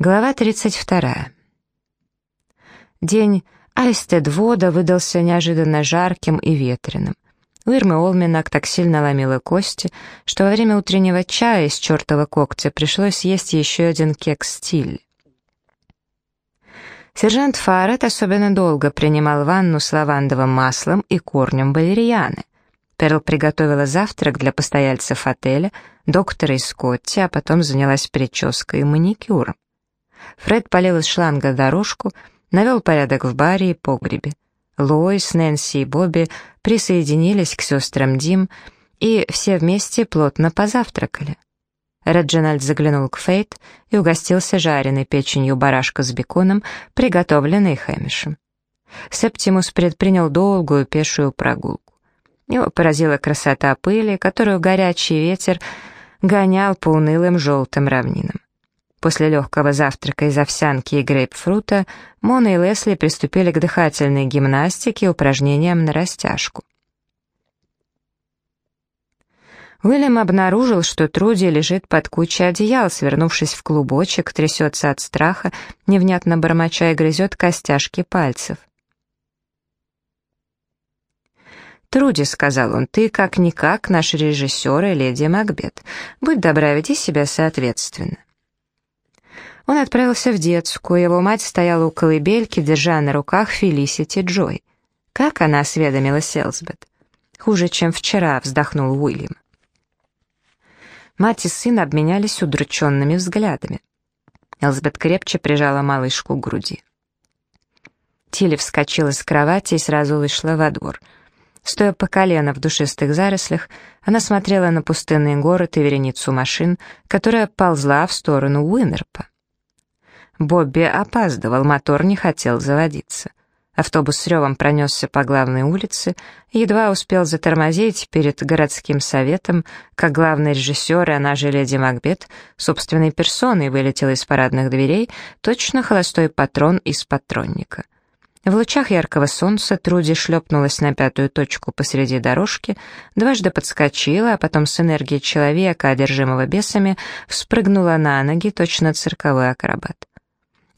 Глава 32. День Айстедвода выдался неожиданно жарким и ветреным. У Ирмы Олминак так сильно ломила кости, что во время утреннего чая из чертова когтя пришлось съесть еще один кекс стиль. Сержант Фаррет особенно долго принимал ванну с лавандовым маслом и корнем валерьяны. Перл приготовила завтрак для постояльцев отеля, доктора и Скотти, а потом занялась прической и маникюром. Фред полил из шланга дорожку, навел порядок в баре и погребе. Лоис, Нэнси и Бобби присоединились к сестрам Дим, и все вместе плотно позавтракали. Реджинальд заглянул к Фейт и угостился жареной печенью барашка с беконом, приготовленной Хэмишем. Септимус предпринял долгую пешую прогулку. Его поразила красота пыли, которую горячий ветер гонял по унылым желтым равнинам. После легкого завтрака из овсянки и грейпфрута Мона и Лесли приступили к дыхательной гимнастике и упражнениям на растяжку. Уильям обнаружил, что Труди лежит под кучей одеял, свернувшись в клубочек, трясется от страха, невнятно бормоча и грызет костяшки пальцев. «Труди», — сказал он, — «ты как-никак наш режиссер и леди Макбет. Будь добра, веди себя соответственно». Он отправился в детскую, его мать стояла у колыбельки, держа на руках Фелисити Джой. Как она осведомилась Элсбет? «Хуже, чем вчера», — вздохнул Уильям. Мать и сын обменялись удрученными взглядами. Элсбет крепче прижала малышку к груди. Тилли вскочила с кровати и сразу вышла во двор. Стоя по колено в душистых зарослях, она смотрела на пустынный город и вереницу машин, которая ползла в сторону Уинерпа. Бобби опаздывал, мотор не хотел заводиться. Автобус с ревом пронесся по главной улице едва успел затормозить перед городским советом, как главный режиссер, и она же леди Макбет, собственной персоной вылетел из парадных дверей, точно холостой патрон из патронника. В лучах яркого солнца Труди шлепнулась на пятую точку посреди дорожки, дважды подскочила, а потом с энергией человека, одержимого бесами, вспрыгнула на ноги, точно цирковой акробат.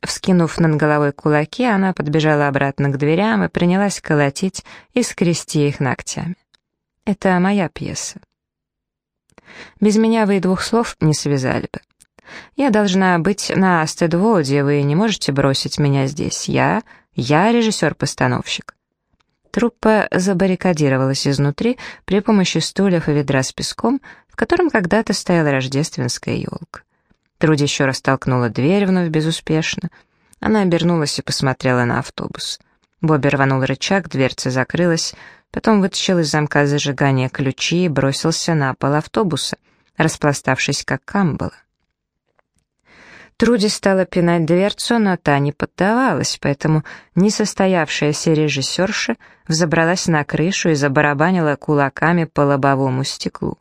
Вскинув над головой кулаки, она подбежала обратно к дверям и принялась колотить и скрести их ногтями. Это моя пьеса. Без меня вы и двух слов не связали бы. Я должна быть на Астедводе, вы не можете бросить меня здесь. Я, я режиссер-постановщик. Труппа забаррикадировалась изнутри при помощи стульев и ведра с песком, в котором когда-то стояла рождественская елка. Труди еще раз толкнула дверь вновь безуспешно. Она обернулась и посмотрела на автобус. Бобби рванул рычаг, дверца закрылась, потом вытащил из замка зажигания ключи и бросился на пол автобуса, распластавшись как камбала. Труди стала пинать дверцу, но та не поддавалась, поэтому несостоявшаяся режиссерша взобралась на крышу и забарабанила кулаками по лобовому стеклу.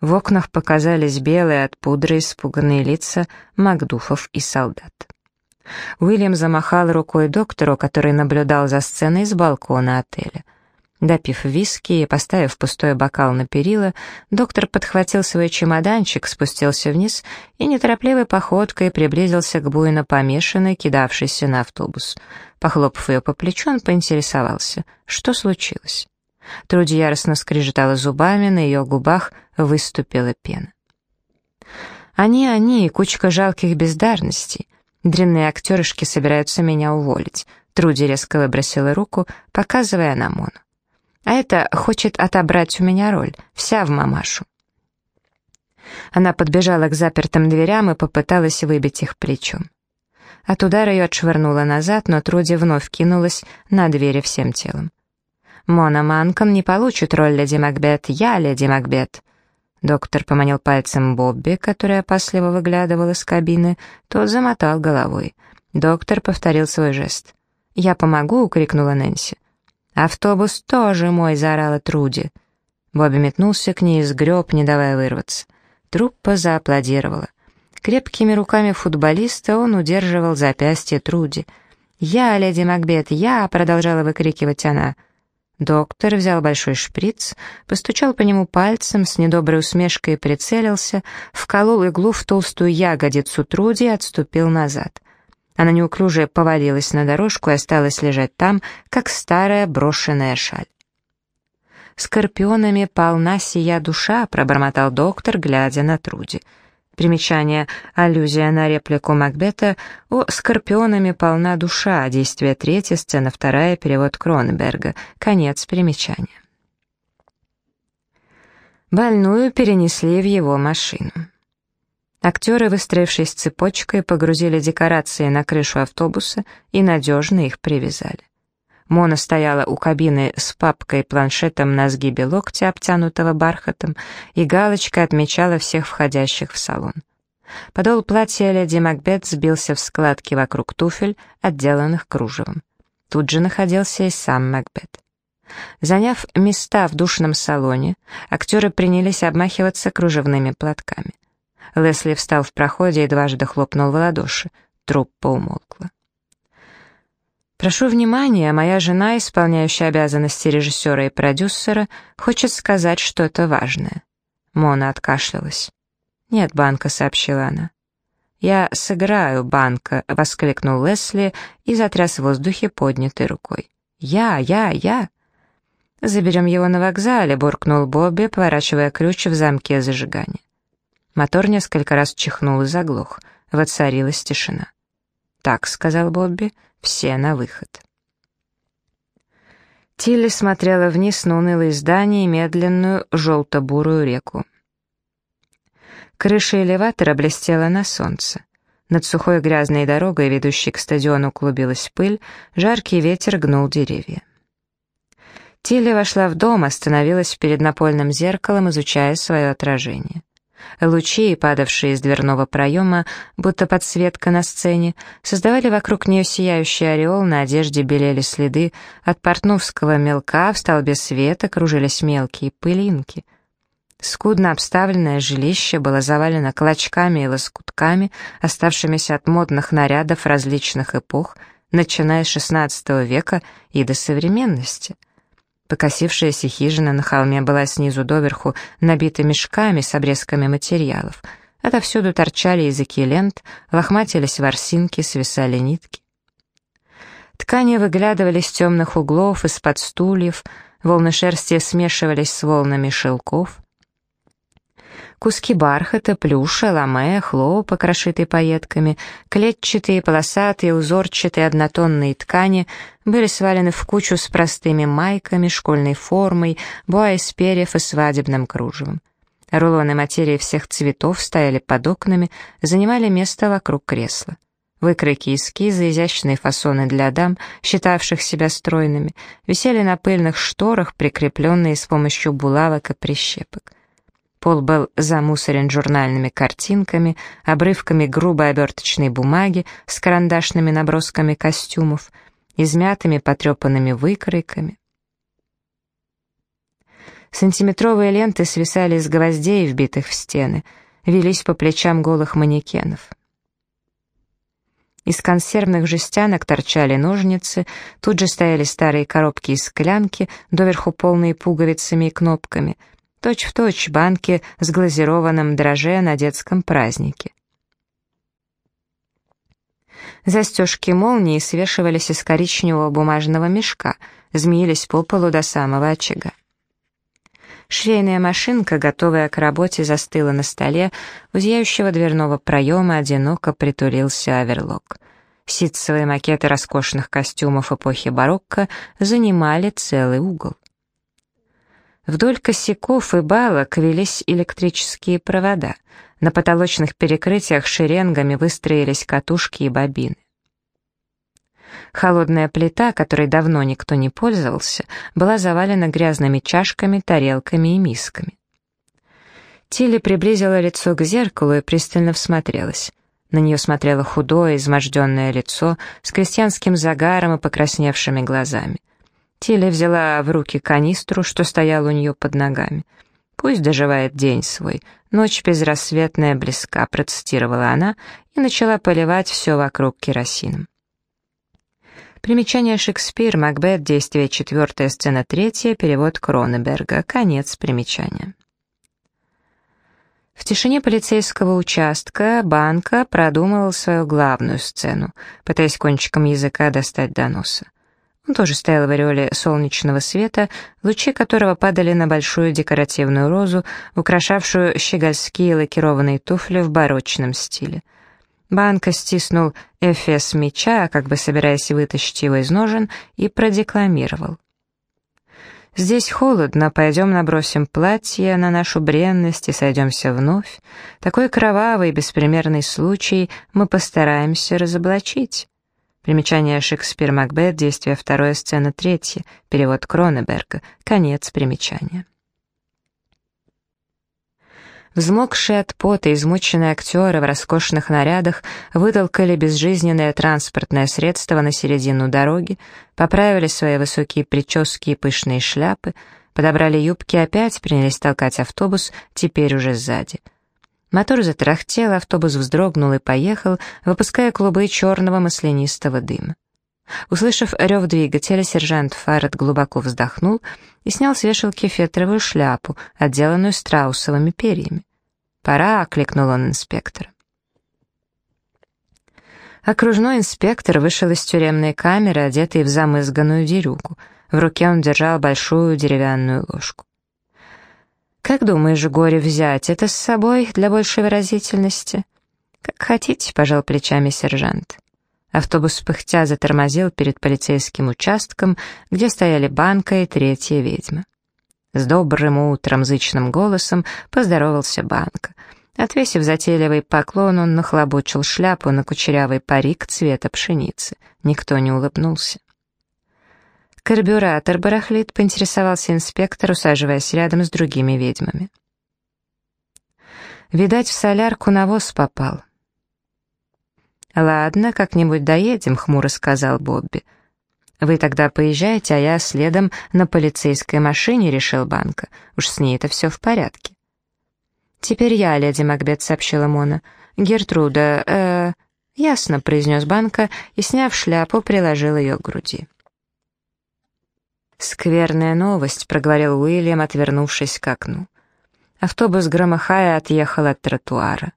В окнах показались белые от пудры испуганные лица Макдуфов и солдат. Уильям замахал рукой доктору, который наблюдал за сценой с балкона отеля. Допив виски и поставив пустой бокал на перила, доктор подхватил свой чемоданчик, спустился вниз и неторопливой походкой приблизился к буйно помешанной, кидавшейся на автобус. Похлопав ее по плечу, он поинтересовался, что случилось. Труди яростно скрежетала зубами, на ее губах выступила пена. «Они, они, кучка жалких бездарностей. Дрянные актерышки собираются меня уволить». Труди резко выбросила руку, показывая на Мону. «А это хочет отобрать у меня роль, вся в мамашу». Она подбежала к запертым дверям и попыталась выбить их плечом. От удара ее отшвырнуло назад, но Труди вновь кинулась на двери всем телом. Мона Манком не получит роль леди Макбет, я леди Макбет». Доктор поманил пальцем Бобби, который опасливо выглядывал из кабины, тот замотал головой. Доктор повторил свой жест. «Я помогу!» — крикнула Нэнси. «Автобус тоже мой!» — заорала Труди. Бобби метнулся к ней и сгреб, не давая вырваться. Труппа зааплодировала. Крепкими руками футболиста он удерживал запястье Труди. «Я, леди Макбет, я!» — продолжала выкрикивать она — Доктор взял большой шприц, постучал по нему пальцем, с недоброй усмешкой прицелился, вколол иглу в толстую ягодицу Труди и отступил назад. Она неуклюже повалилась на дорожку и осталась лежать там, как старая брошенная шаль. «Скорпионами полна сия душа», — пробормотал доктор, глядя на Труди. Примечание, аллюзия на реплику Макбета «О, скорпионами полна душа», действие третья, сцена вторая, перевод Кроненберга, конец примечания. Больную перенесли в его машину. Актеры, выстроившись цепочкой, погрузили декорации на крышу автобуса и надежно их привязали. Мона стояла у кабины с папкой-планшетом на сгибе локтя, обтянутого бархатом, и галочкой отмечала всех входящих в салон. Подол платья леди Макбет сбился в складки вокруг туфель, отделанных кружевом. Тут же находился и сам Макбет. Заняв места в душном салоне, актеры принялись обмахиваться кружевными платками. Лесли встал в проходе и дважды хлопнул в ладоши. Труппа умолкла. «Прошу внимания, моя жена, исполняющая обязанности режиссера и продюсера, хочет сказать что-то важное». Мона откашлялась. «Нет, Банка», — сообщила она. «Я сыграю, Банка», — воскликнул Лесли и затряс в воздухе поднятой рукой. «Я, я, я!» «Заберем его на вокзале», — буркнул Бобби, поворачивая ключ в замке зажигания. Мотор несколько раз чихнул и заглох. Воцарилась тишина. «Так», — сказал Бобби, — все на выход. Тилли смотрела вниз на унылые здания и медленную желто-бурую реку. Крыша элеватора блестела на солнце. Над сухой грязной дорогой, ведущей к стадиону, клубилась пыль, жаркий ветер гнул деревья. Тилли вошла в дом, остановилась перед напольным зеркалом, изучая свое отражение. Лучи, падавшие из дверного проема, будто подсветка на сцене, создавали вокруг нее сияющий ореол, на одежде белели следы, от портновского мелка в столбе света кружились мелкие пылинки. Скудно обставленное жилище было завалено клочками и лоскутками, оставшимися от модных нарядов различных эпох, начиная с XVI века и до современности — Покосившаяся хижина на холме была снизу доверху набита мешками с обрезками материалов. Отовсюду торчали языки лент, лохматились ворсинки, свисали нитки. Ткани выглядывали с темных углов, из-под стульев, волны шерсти смешивались с волнами шелков — Куски бархата, плюша, ламе, хлопок, расшитый пайетками, клетчатые, полосатые, узорчатые, однотонные ткани были свалены в кучу с простыми майками, школьной формой, боа из перьев и свадебным кружевом. Рулоны материи всех цветов стояли под окнами, занимали место вокруг кресла. Выкройки эскизы, изящные фасоны для дам, считавших себя стройными, висели на пыльных шторах, прикрепленные с помощью булавок и прищепок. Пол был замусорен журнальными картинками, обрывками грубой оберточной бумаги с карандашными набросками костюмов, измятыми потрепанными выкройками. Сантиметровые ленты свисали с гвоздей, вбитых в стены, велись по плечам голых манекенов. Из консервных жестянок торчали ножницы, тут же стояли старые коробки и склянки, доверху полные пуговицами и кнопками — точь-в-точь точь банки с глазированным дроже на детском празднике. Застежки молнии свешивались из коричневого бумажного мешка, змеились по полу до самого очага. Швейная машинка, готовая к работе, застыла на столе, у зияющего дверного проема одиноко притулился оверлок. Ситцевые макеты роскошных костюмов эпохи барокко занимали целый угол. Вдоль косяков и балок велись электрические провода. На потолочных перекрытиях шеренгами выстроились катушки и бобины. Холодная плита, которой давно никто не пользовался, была завалена грязными чашками, тарелками и мисками. Тилли приблизила лицо к зеркалу и пристально всмотрелась. На нее смотрело худое, изможденное лицо с крестьянским загаром и покрасневшими глазами. Тиля взяла в руки канистру, что стояла у нее под ногами. «Пусть доживает день свой. Ночь безрассветная близка», — процитировала она и начала поливать все вокруг керосином. Примечание Шекспир, Макбет, действие четвертая, сцена третья, перевод Кроненберга. Конец примечания. В тишине полицейского участка Банка продумывал свою главную сцену, пытаясь кончиком языка достать до носа. Он тоже стоял в ореоле солнечного света, лучи которого падали на большую декоративную розу, украшавшую щегольские лакированные туфли в барочном стиле. Банка стиснул эфес меча, как бы собираясь вытащить его из ножен, и продекламировал. Здесь холодно, пойдем набросим платье на нашу бренность и сойдемся вновь. Такой кровавый, беспримерный случай мы постараемся разоблачить. Примечание Шекспир Макбет, действие второе, сцена третья, перевод Кронеберга, конец примечания. Взмокшие от пота, измученные актеры в роскошных нарядах вытолкали безжизненное транспортное средство на середину дороги, поправили свои высокие прически и пышные шляпы, подобрали юбки и опять принялись толкать автобус, теперь уже сзади. Мотор затрахтел, автобус вздрогнул и поехал, выпуская клубы черного маслянистого дыма. Услышав рев двигателя, сержант Фаррет глубоко вздохнул и снял с вешалки фетровую шляпу, отделанную страусовыми перьями. «Пора!» — окликнул он инспектора. Окружной инспектор вышел из тюремной камеры, одетый в замызганную дерюгу. В руке он держал большую деревянную ложку. «Как думаешь, горе взять это с собой для большей выразительности?» «Как хотите», — пожал плечами сержант. Автобус пыхтя затормозил перед полицейским участком, где стояли банка и третья ведьма. С добрым утром зычным голосом поздоровался банка. Отвесив затейливый поклон, он нахлобучил шляпу на кучерявый парик цвета пшеницы. Никто не улыбнулся. «Карбюратор барахлит», — поинтересовался инспектор, усаживаясь рядом с другими ведьмами. «Видать, в солярку навоз попал». «Ладно, как-нибудь доедем», — хмуро сказал Бобби. «Вы тогда поезжайте, а я следом на полицейской машине», — решил Банка. «Уж с ней это все в порядке». «Теперь я, леди Макбет», — сообщила Мона. «Гертруда, э...» «Ясно», — произнес Банка и, сняв шляпу, приложил ее к груди. «Скверная новость», — проговорил Уильям, отвернувшись к окну. Автобус, громыхая, отъехал от тротуара.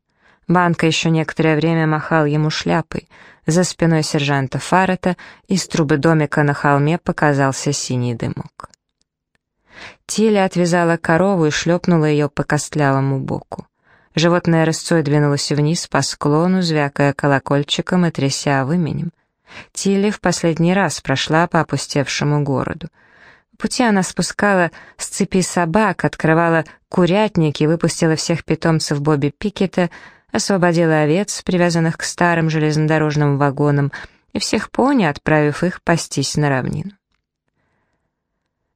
Банка еще некоторое время махал ему шляпой. За спиной сержанта Фаррета из трубы домика на холме показался синий дымок. Тиля отвязала корову и шлепнула ее по костлявому боку. Животное рысцой двинулось вниз по склону, звякая колокольчиком и тряся выменем. Тилли в последний раз прошла по опустевшему городу. Пути она спускала с цепи собак, открывала курятники, выпустила всех питомцев Бобби Пикета, освободила овец, привязанных к старым железнодорожным вагонам, и всех пони, отправив их пастись на равнину.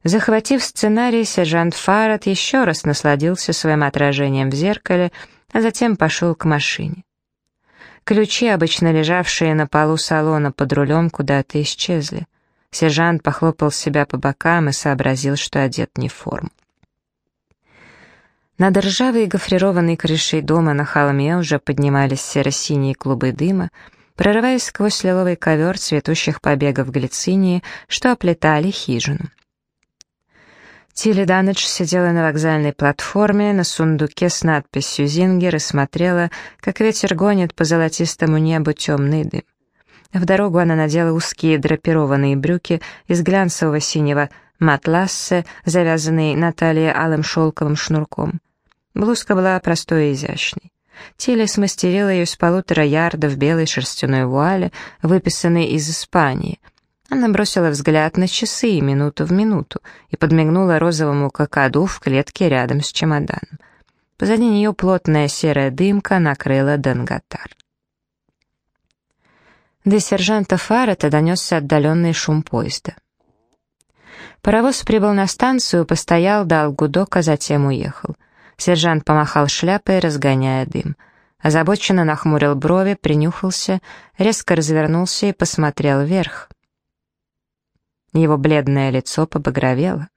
Захватив сценарий, сержант Фаррет еще раз насладился своим отражением в зеркале, а затем пошел к машине. Ключи, обычно лежавшие на полу салона под рулем, куда-то исчезли. Сержант похлопал себя по бокам и сообразил, что одет не в форму. Над ржавой гофрированной крышей дома на холме уже поднимались серо-синие клубы дыма, прорываясь сквозь лиловый ковер цветущих побегов глицинии, что оплетали хижину. Тилли Данедж сидела на вокзальной платформе на сундуке с надписью «Зингер» и смотрела, как ветер гонит по золотистому небу темный дым. В дорогу она надела узкие драпированные брюки из глянцевого синего матлассе, завязанные на талии алым шелковым шнурком. Блузка была простой и изящной. Тилли смастерила ее с полутора ярдов белой шерстяной вуали, выписанной из Испании. Она бросила взгляд на часы минуту в минуту и подмигнула розовому какаду в клетке рядом с чемоданом. Позади нее плотная серая дымка накрыла Данготар. До сержанта Фаррета донесся отдаленный шум поезда. Паровоз прибыл на станцию, постоял, дал гудок, а затем уехал. Сержант помахал шляпой, разгоняя дым. Озабоченно нахмурил брови, принюхался, резко развернулся и посмотрел вверх. Его бледное лицо побагровело.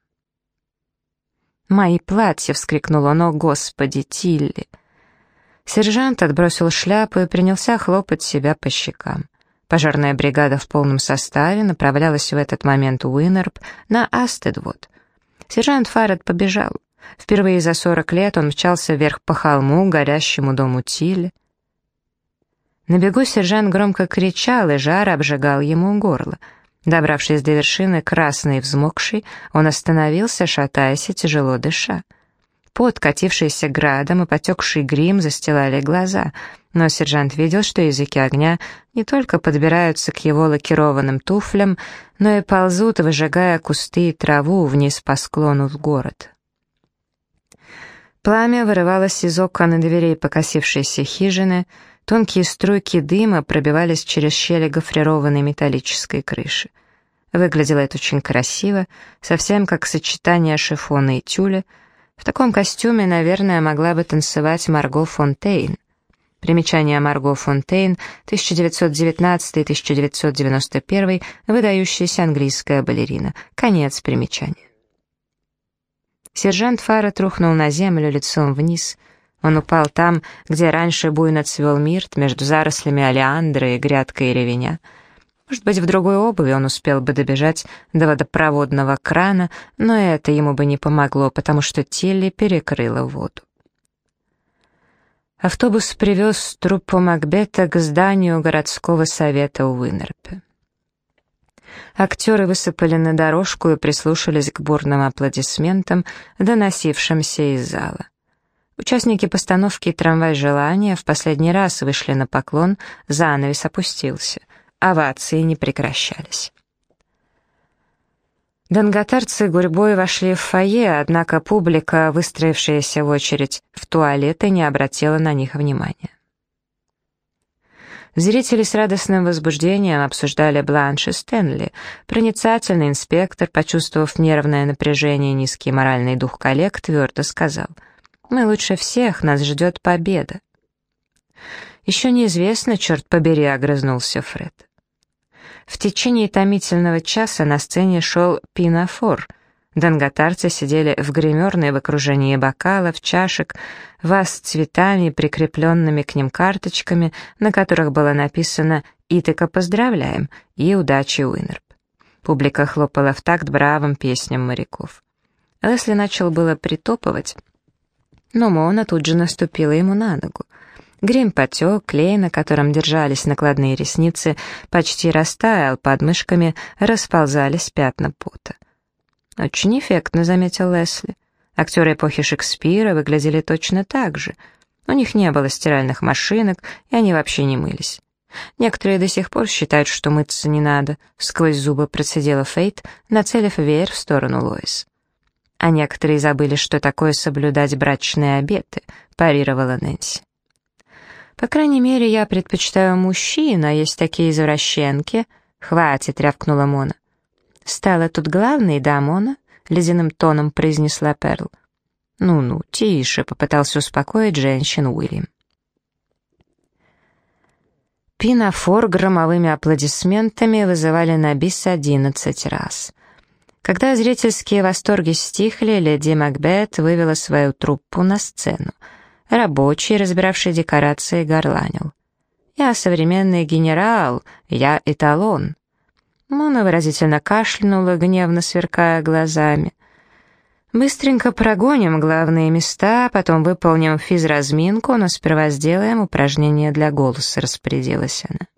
«Мои платья!» — вскрикнул он. «О, Господи, Тилли!» Сержант отбросил шляпу и принялся хлопать себя по щекам. Пожарная бригада в полном составе направлялась в этот момент в Уиннерп на Астедвуд. Сержант Фаррет побежал. Впервые за 40 лет он мчался вверх по холму, горящему дому Тилли. На бегу сержант громко кричал, и жар обжигал ему горло. Добравшись до вершины, красный и взмокший, он остановился, шатаясь и тяжело дыша. Пот, катившийся градом и потекший грим застилали глаза, но сержант видел, что языки огня не только подбираются к его лакированным туфлям, но и ползут, выжигая кусты и траву вниз по склону в город. Пламя вырывалось из окон и дверей покосившейся хижины, Тонкие струйки дыма пробивались через щели гофрированной металлической крыши. Выглядело это очень красиво, совсем как сочетание шифона и тюля. В таком костюме, наверное, могла бы танцевать Марго Фонтейн. Примечание Марго Фонтейн, 1919-1991, выдающаяся английская балерина. Конец примечания. Сержант Фара трухнул на землю лицом вниз — он упал там, где раньше буйно цвел мирт, между зарослями алиандры и грядкой ревеня. Может быть, в другой обуви он успел бы добежать до водопроводного крана, но это ему бы не помогло, потому что Тилли перекрыла воду. Автобус привез труппу Макбета к зданию городского совета у Уинерпе. Актеры высыпали на дорожку и прислушались к бурным аплодисментам, доносившимся из зала. Участники постановки «Трамвай желания» в последний раз вышли на поклон, занавес опустился. Овации не прекращались. Донготарцы гурьбой вошли в фойе, однако публика, выстроившаяся в очередь в туалеты, не обратила на них внимания. Зрители с радостным возбуждением обсуждали Бланш и Стэнли. Проницательный инспектор, почувствовав нервное напряжение и низкий моральный дух коллег, твердо сказал — мы лучше всех, нас ждет победа. Еще неизвестно, черт побери, огрызнулся Фред. В течение томительного часа на сцене шел пинофор. Донготарцы сидели в гримерной в окружении бокалов, чашек, ваз с цветами, прикрепленными к ним карточками, на которых было написано «Итака поздравляем» и «Удачи, Уинерп». Публика хлопала в такт бравым песням моряков. Лесли начал было притопывать, но Мона тут же наступила ему на ногу. Грим потек, клей, на котором держались накладные ресницы, почти растаял, под мышками расползались пятна пота. «Очень эффектно», — заметил Лесли. Актеры эпохи Шекспира выглядели точно так же. У них не было стиральных машинок, и они вообще не мылись. Некоторые до сих пор считают, что мыться не надо, сквозь зубы процедила Фейт, нацелив веер в сторону Лоис а некоторые забыли, что такое соблюдать брачные обеты», — парировала Нэнси. «По крайней мере, я предпочитаю мужчин, а есть такие извращенки». «Хватит», — рявкнула Мона. «Стала тут главной, да, Мона?» — ледяным тоном произнесла Перл. «Ну-ну, тише», — попытался успокоить женщин Уильям. Пинофор громовыми аплодисментами вызывали на бис одиннадцать раз. Когда зрительские восторги стихли, леди Макбет вывела свою труппу на сцену. Рабочий, разбиравший декорации, горланил. «Я современный генерал, я эталон». Мона выразительно кашлянула, гневно сверкая глазами. «Быстренько прогоним главные места, потом выполним физразминку, но сперва сделаем упражнение для голоса», — распорядилась она.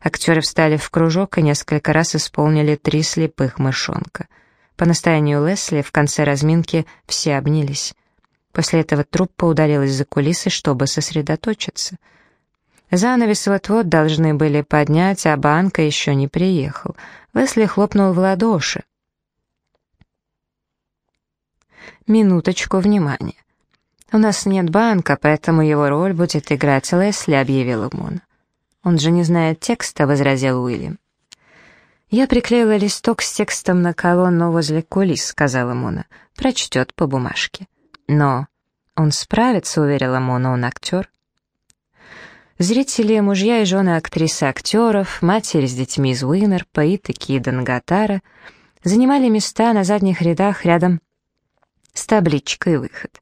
Актеры встали в кружок и несколько раз исполнили три слепых мышонка. По настоянию Лесли в конце разминки все обнялись. После этого труппа удалилась за кулисы, чтобы сосредоточиться. Занавес вот-вот должны были поднять, а банка еще не приехал. Лесли хлопнул в ладоши. «Минуточку внимания. У нас нет банка, поэтому его роль будет играть Лесли», — объявила Мона. «Он же не знает текста», — возразил Уильям. «Я приклеила листок с текстом на колонну возле кулис», — сказала Мона. «Прочтет по бумажке». «Но он справится», — уверила Мона, — «он актер». Зрители, мужья и жены актрисы актеров, матери с детьми из Уинерпа и такие Данготара занимали места на задних рядах рядом с табличкой «Выход».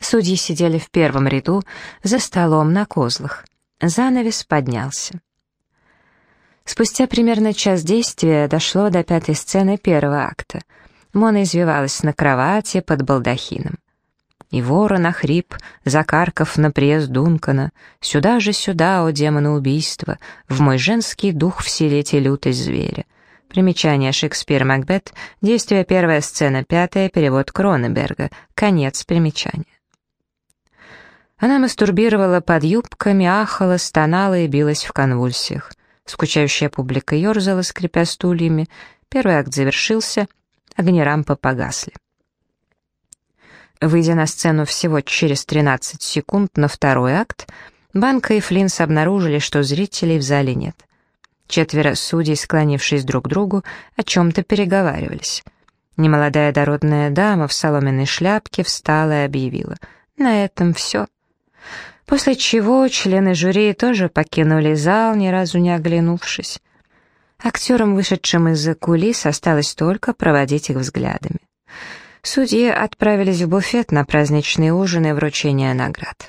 Судьи сидели в первом ряду за столом на козлах. Занавес поднялся. Спустя примерно час действия дошло до пятой сцены первого акта. Мона извивалась на кровати под балдахином. И ворон охрип, закарков на приезд Дункана. Сюда же сюда, о демоны убийства, в мой женский дух вселите лютость зверя. Примечание Шекспир Макбет, действие первая сцена, пятая, перевод Кроненберга, конец примечания. Она мастурбировала под юбками, ахала, стонала и билась в конвульсиях. Скучающая публика ерзала, скрипя стульями. Первый акт завершился, огни рампы погасли. Выйдя на сцену всего через 13 секунд на второй акт, Банка и Флинс обнаружили, что зрителей в зале нет. Четверо судей, склонившись друг к другу, о чем-то переговаривались. Немолодая дородная дама в соломенной шляпке встала и объявила. «На этом все». После чего члены жюри тоже покинули зал, ни разу не оглянувшись. Актерам, вышедшим из-за кулис, осталось только проводить их взглядами. Судьи отправились в буфет на праздничные ужины и вручение наград.